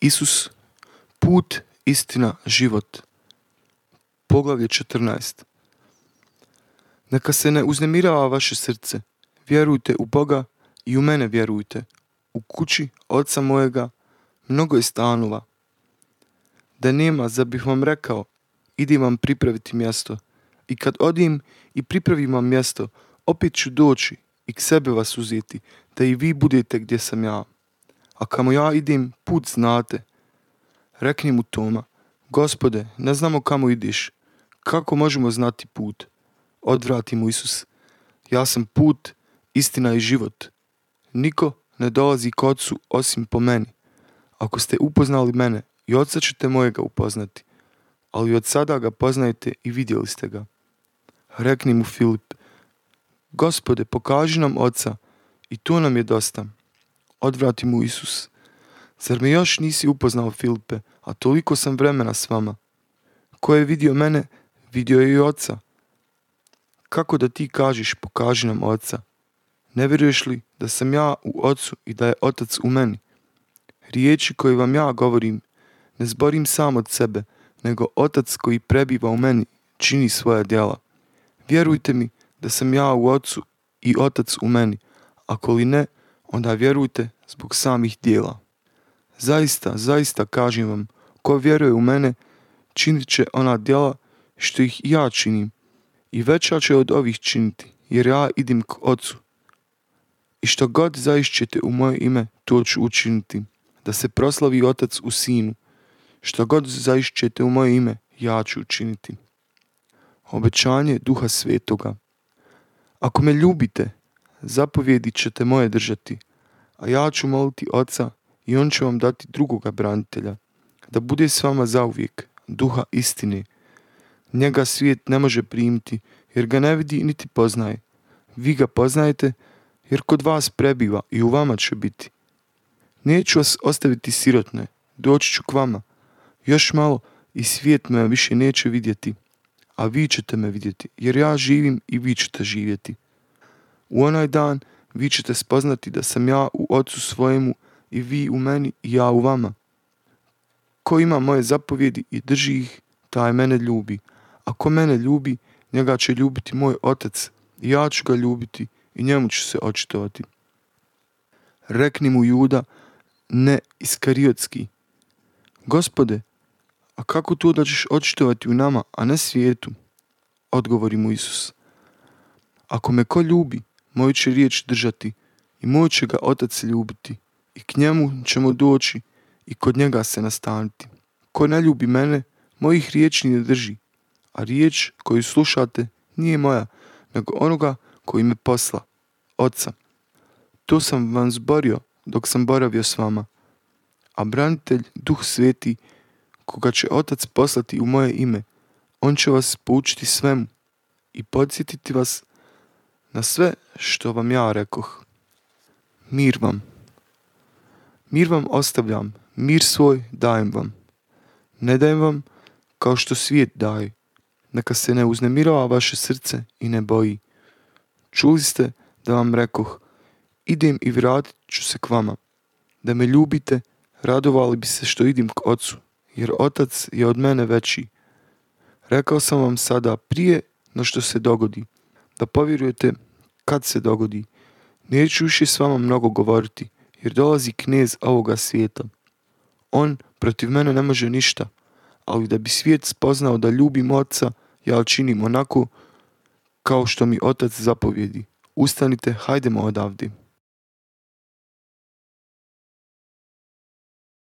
Isus, put, istina, život. Poglavlje 14. Neka se ne uznemirava vaše srce. Vjerujte u Boga i u mene vjerujte. U kući oca mojega mnogo je stanova. Da nema, za bih vam rekao, idem vam pripraviti mjesto. I kad odim i pripravim vam mjesto, opet ću doći i k sebe vas uzeti, da i vi budete gdje sam ja. A kamo ja idem, put znate. Rekni mu Toma, gospode, ne znamo kamo ideš. Kako možemo znati put? Odvrati mu Isus. Ja sam put, istina i život. Niko ne dolazi k ocu osim po meni. Ako ste upoznali mene, i oca ćete mojega upoznati. Ali od sada ga poznajete i vidjeli ste ga. Rekni mu Filip, gospode, pokaži nam oca i to nam je dosta. Odvrati mu Isus. Zar me još nisi upoznao, Filipe, a toliko sam vremena s vama? Ko je vidio mene, vidio je i oca. Kako da ti kažeš, pokaži nam oca? Ne vjeruješ li da sam ja u ocu i da je otac u meni? Riječi koje vam ja govorim, ne zborim sam od sebe, nego otac koji prebiva u meni čini svoja djela. Vjerujte mi da sam ja u ocu i otac u meni, ako li ne, onda vjerujte zbog samih dijela. Zaista, zaista kažem vam, ko vjeruje u mene, činit će ona djela što ih ja činim i veća će od ovih činiti, jer ja idim k ocu. I što god zaišćete u moje ime, to ću učiniti, da se proslavi otac u sinu. Što god zaišćete u moje ime, ja ću učiniti. Obećanje duha svetoga. Ako me ljubite, zapovjedi ćete moje držati, a ja ću moliti oca i on će vam dati drugoga branitelja, da bude s vama zauvijek, duha istine. Njega svijet ne može primiti, jer ga ne vidi niti poznaje. Vi ga poznajete, jer kod vas prebiva i u vama će biti. Neću vas ostaviti sirotne, doći ću k vama. Još malo i svijet me više neće vidjeti, a vi ćete me vidjeti, jer ja živim i vi ćete živjeti. U onaj dan vi ćete spoznati da sam ja u ocu svojemu i vi u meni i ja u vama. Ko ima moje zapovjedi i drži ih, taj mene ljubi. A ko mene ljubi, njega će ljubiti moj otac i ja ću ga ljubiti i njemu ću se očitovati. Rekni mu Juda, ne iskariotski. Gospode, a kako to da ćeš očitovati u nama, a ne svijetu? Odgovori mu Isus. Ako me ko ljubi, moju će riječ držati i moj će ga otac ljubiti i k njemu ćemo doći i kod njega se nastaniti. Ko ne ljubi mene, mojih riječi ne drži, a riječ koju slušate nije moja, nego onoga koji me posla, oca. To sam vam zborio dok sam boravio s vama. A branitelj, duh sveti, koga će otac poslati u moje ime, on će vas poučiti svemu i podsjetiti vas na sve što vam ja rekoh. Mir vam. Mir vam ostavljam, mir svoj dajem vam. Ne dajem vam kao što svijet daje. Neka se ne uznemirava vaše srce i ne boji. Čuli ste da vam rekoh, idem i vratit ću se k vama. Da me ljubite, radovali bi se što idim k ocu, jer otac je od mene veći. Rekao sam vam sada prije no što se dogodi, da povjerujete kad se dogodi. Neću više s vama mnogo govoriti, jer dolazi knez ovoga svijeta. On protiv mene ne može ništa, ali da bi svijet spoznao da ljubim oca, ja činim onako kao što mi otac zapovjedi. Ustanite, hajdemo odavde.